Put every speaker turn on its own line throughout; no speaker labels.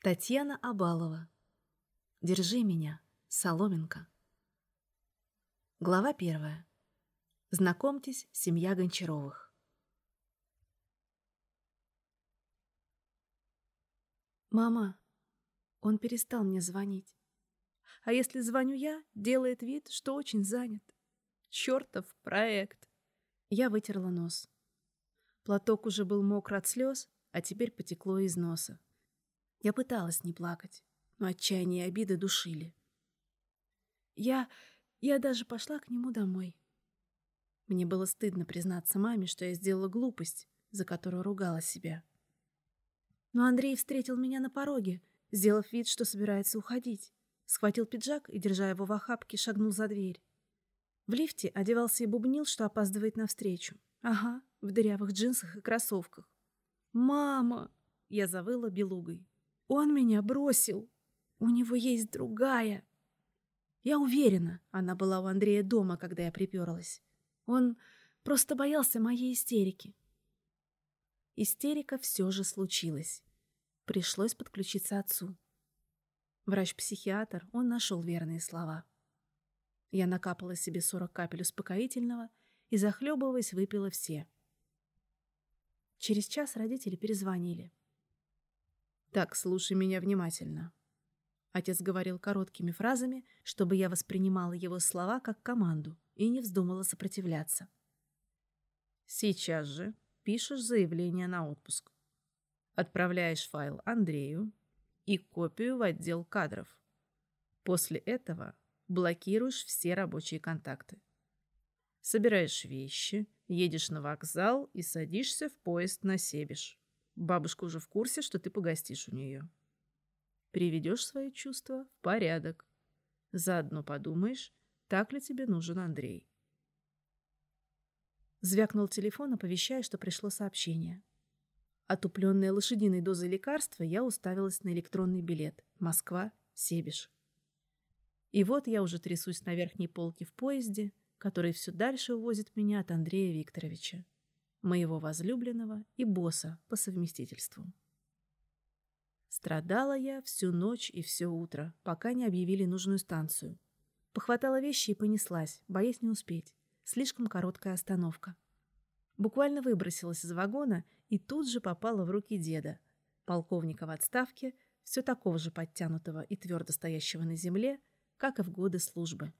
Татьяна Абалова. Держи меня, соломинка. Глава первая. Знакомьтесь, семья Гончаровых. Мама, он перестал мне звонить. А если звоню я, делает вид, что очень занят. Чертов проект. Я вытерла нос. Платок уже был мокр от слез, а теперь потекло из носа. Я пыталась не плакать, но отчаяние и обиды душили. Я... я даже пошла к нему домой. Мне было стыдно признаться маме, что я сделала глупость, за которую ругала себя. Но Андрей встретил меня на пороге, сделав вид, что собирается уходить. Схватил пиджак и, держа его в охапке, шагнул за дверь. В лифте одевался и бубнил, что опаздывает навстречу. Ага, в дырявых джинсах и кроссовках. «Мама!» — я завыла белугой. Он меня бросил. У него есть другая. Я уверена, она была у Андрея дома, когда я приперлась. Он просто боялся моей истерики. Истерика все же случилась. Пришлось подключиться отцу. Врач-психиатр, он нашел верные слова. Я накапала себе сорок капель успокоительного и, захлебываясь, выпила все. Через час родители перезвонили. Так, слушай меня внимательно. Отец говорил короткими фразами, чтобы я воспринимала его слова как команду и не вздумала сопротивляться. Сейчас же пишешь заявление на отпуск. Отправляешь файл Андрею и копию в отдел кадров. После этого блокируешь все рабочие контакты. Собираешь вещи, едешь на вокзал и садишься в поезд на Себеж. Бабушка уже в курсе, что ты погостишь у нее. Приведешь свои чувства в порядок. Заодно подумаешь, так ли тебе нужен Андрей. Звякнул телефон, оповещая, что пришло сообщение. Отупленная лошадиной дозой лекарства, я уставилась на электронный билет. Москва, Себеж. И вот я уже трясусь на верхней полке в поезде, который все дальше увозит меня от Андрея Викторовича моего возлюбленного и босса по совместительству. Страдала я всю ночь и все утро, пока не объявили нужную станцию. Похватала вещи и понеслась, боясь не успеть. Слишком короткая остановка. Буквально выбросилась из вагона и тут же попала в руки деда, полковника в отставке, все такого же подтянутого и твердо стоящего на земле, как и в годы службы.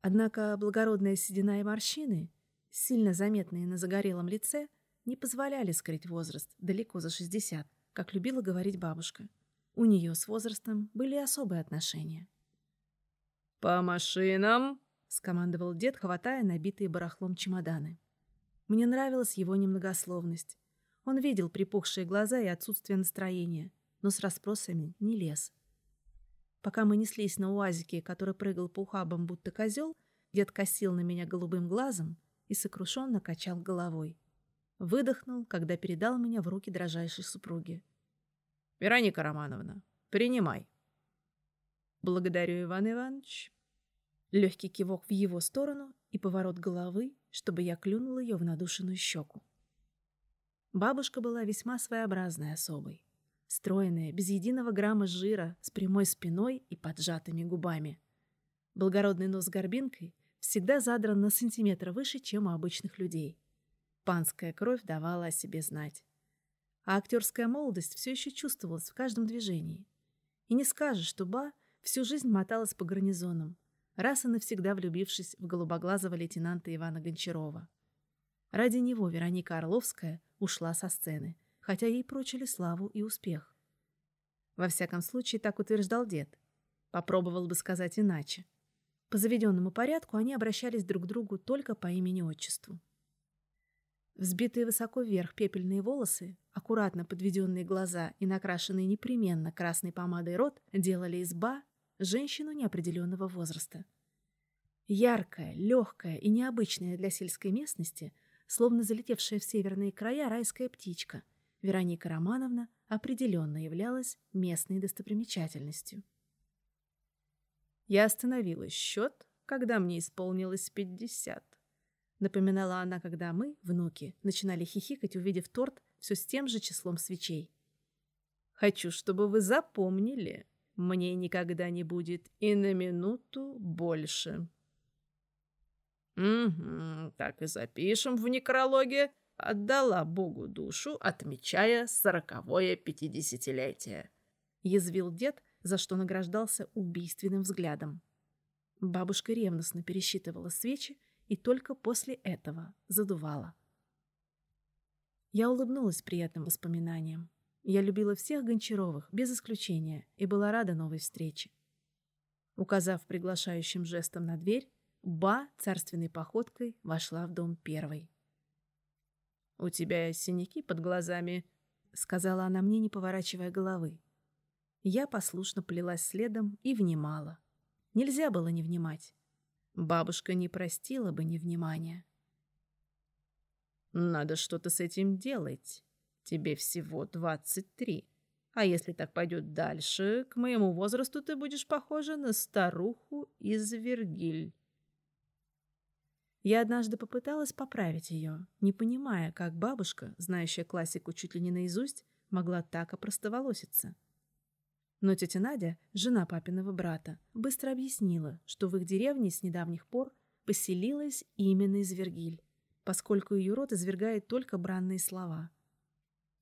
Однако благородная седина и морщины сильно заметные на загорелом лице, не позволяли скрыть возраст далеко за 60, как любила говорить бабушка. У нее с возрастом были особые отношения.
«По машинам!»
— скомандовал дед, хватая набитые барахлом чемоданы. Мне нравилась его немногословность. Он видел припухшие глаза и отсутствие настроения, но с расспросами не лез. Пока мы неслись на уазике, который прыгал по ухабам, будто козел, дед косил на меня голубым глазом, и сокрушенно качал головой. Выдохнул, когда передал меня в руки дрожайшей супруги.
«Вероника Романовна, принимай».
«Благодарю, Иван Иванович». Легкий кивок в его сторону и поворот головы, чтобы я клюнула ее в надушенную щеку. Бабушка была весьма своеобразной особой. Стройная, без единого грамма жира, с прямой спиной и поджатыми губами. Благородный нос с горбинкой — всегда задран на сантиметр выше, чем у обычных людей. Панская кровь давала о себе знать. А актерская молодость все еще чувствовалась в каждом движении. И не скажешь, что Ба всю жизнь моталась по гарнизонам, раз и навсегда влюбившись в голубоглазого лейтенанта Ивана Гончарова. Ради него Вероника Орловская ушла со сцены, хотя ей прочили славу и успех. Во всяком случае, так утверждал дед. Попробовал бы сказать иначе. По заведенному порядку они обращались друг к другу только по имени-отчеству. Взбитые высоко вверх пепельные волосы, аккуратно подведенные глаза и накрашенный непременно красной помадой рот делали из Ба женщину неопределенного возраста. Яркая, легкая и необычная для сельской местности, словно залетевшая в северные края райская птичка, Вероника Романовна определенно являлась местной достопримечательностью. Я остановила счет, когда мне исполнилось пятьдесят. Напоминала она, когда мы, внуки, начинали хихикать, увидев торт все с тем же числом свечей.
Хочу, чтобы вы запомнили, мне никогда не будет и на минуту больше. Угу, так и запишем в некрологе. Отдала Богу душу, отмечая сороковое пятидесятилетие.
Язвил дед, за что награждался убийственным взглядом. Бабушка ревностно пересчитывала свечи и только после этого задувала. Я улыбнулась приятным воспоминаниям. Я любила всех Гончаровых, без исключения, и была рада новой встрече. Указав приглашающим жестом на дверь, Ба царственной походкой вошла в дом первой.
«У тебя синяки под глазами», — сказала она мне, не поворачивая головы.
Я послушно плелась следом и внимала. Нельзя было не внимать. Бабушка не простила бы невнимания.
«Надо что-то с этим делать. Тебе всего двадцать три. А если так пойдет дальше, к моему возрасту ты будешь похожа на старуху из Вергиль».
Я однажды попыталась поправить ее, не понимая, как бабушка, знающая классику чуть ли не наизусть, могла так опростоволоситься. Но тетя Надя, жена папиного брата, быстро объяснила, что в их деревне с недавних пор поселилась именно Извергиль, поскольку ее род извергает только бранные слова.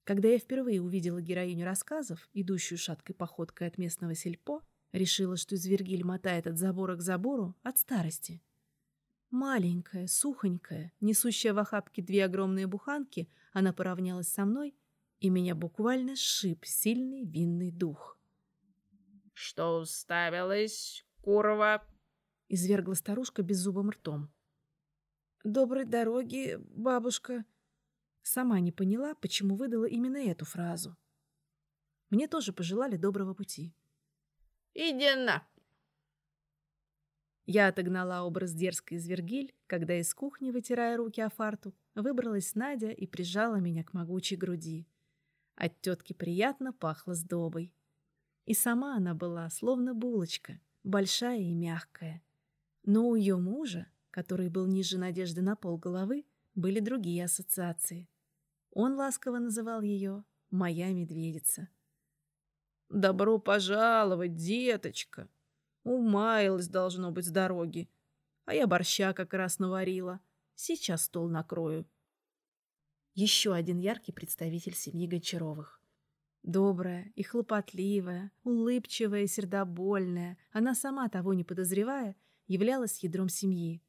Когда я впервые увидела героиню рассказов, идущую шаткой походкой от местного сельпо, решила, что Извергиль мотает от забора к забору от старости – Маленькая, сухонькая, несущая в охапке две огромные буханки, она поравнялась со мной, и меня буквально сшиб сильный винный дух.
«Что уставилась, курва?»
— извергла старушка беззубым ртом. «Доброй дороги, бабушка!» Сама не поняла, почему выдала именно эту фразу. Мне тоже пожелали доброго пути.
«Иди на!»
Я отогнала образ дерзкой звергиль, когда из кухни, вытирая руки о фартук, выбралась Надя и прижала меня к могучей груди. От тетки приятно пахло сдобой. И сама она была, словно булочка, большая и мягкая. Но у ее мужа, который был ниже надежды на пол головы, были другие ассоциации. Он ласково называл ее «моя медведица».
«Добро пожаловать, деточка!» Умаялась, должно быть, с дороги. А я борща как раз наварила. Сейчас стол накрою.
Еще один яркий представитель семьи Гончаровых. Добрая и хлопотливая, улыбчивая и сердобольная, она сама того не подозревая, являлась ядром семьи.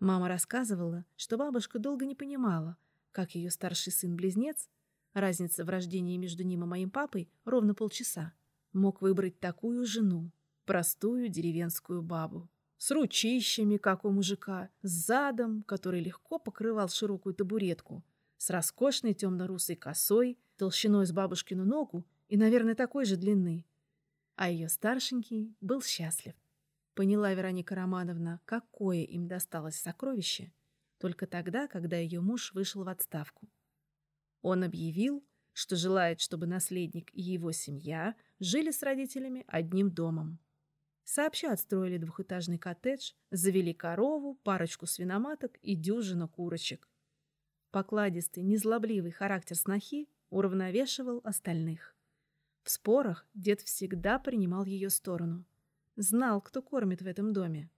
Мама рассказывала, что бабушка долго не понимала, как ее старший сын-близнец, разница в рождении между ним и моим папой ровно полчаса, мог выбрать такую жену, простую деревенскую бабу. С ручищами, как у мужика, с задом, который легко покрывал широкую табуретку, с роскошной темно-русой косой, толщиной с бабушкину ногу и, наверное, такой же длины. А ее старшенький был счастлив. Поняла Вероника Романовна, какое им досталось сокровище, только тогда, когда ее муж вышел в отставку. Он объявил, что желает, чтобы наследник и его семья жили с родителями одним домом. Сообща отстроили двухэтажный коттедж, завели корову, парочку свиноматок и дюжину курочек. Покладистый, незлобливый характер снохи уравновешивал остальных. В спорах дед всегда принимал ее сторону. Знал, кто кормит в этом доме.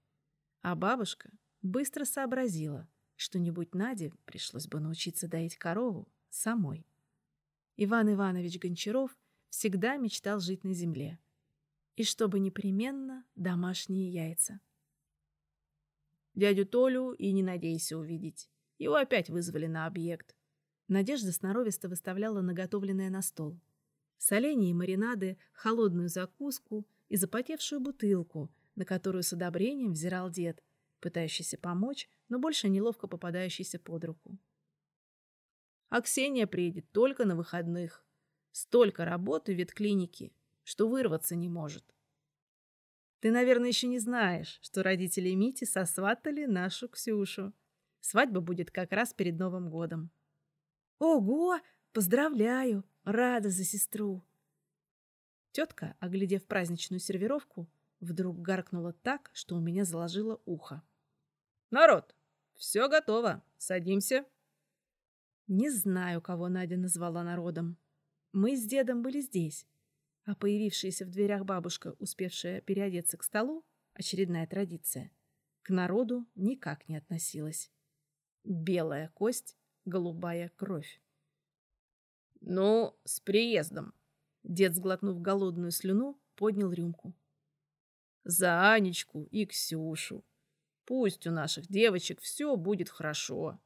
А бабушка быстро сообразила, что не будь Наде, пришлось бы научиться доить корову самой. Иван Иванович Гончаров всегда мечтал жить на земле и чтобы непременно домашние яйца.
Дядю Толю и не надейся увидеть. Его опять вызвали на объект.
Надежда сноровисто выставляла наготовленное на стол. Соленья и маринады, холодную закуску и запотевшую бутылку, на которую с одобрением взирал дед, пытающийся помочь, но больше неловко попадающийся под руку.
А Ксения приедет только на выходных. Столько работы в ветклинике, что вырваться не может. Ты, наверное, еще не знаешь, что родители Мити сосватали нашу Ксюшу. Свадьба будет как раз перед Новым годом.
Ого! Поздравляю! Рада за сестру!
Тетка, оглядев праздничную сервировку, вдруг гаркнула так, что у меня заложило ухо. «Народ, все готово. Садимся».
Не знаю, кого Надя назвала народом. Мы с дедом были здесь, а появившаяся в дверях бабушка, успевшая переодеться к столу, очередная традиция, к народу никак не относилась. Белая кость, голубая кровь.
«Ну, с приездом!»
Дед, сглотнув голодную слюну, поднял рюмку.
«За Анечку и Ксюшу! Пусть у наших девочек все будет хорошо!»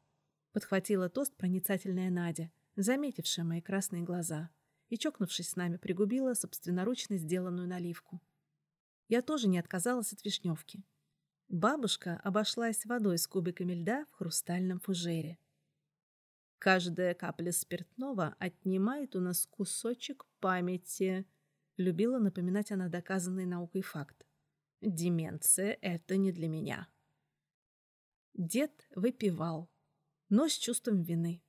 Подхватила тост проницательная Надя, заметившая мои красные глаза, и, чокнувшись с нами, пригубила собственноручно сделанную наливку. Я тоже не отказалась от вишневки. Бабушка обошлась водой с кубиками льда в хрустальном фужере. Каждая капля спиртного отнимает у нас кусочек памяти. Любила напоминать она доказанный наукой факт. Деменция — это не для меня. Дед выпивал, но с чувством вины.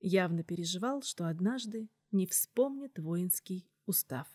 Явно переживал, что однажды не вспомнит воинский устав.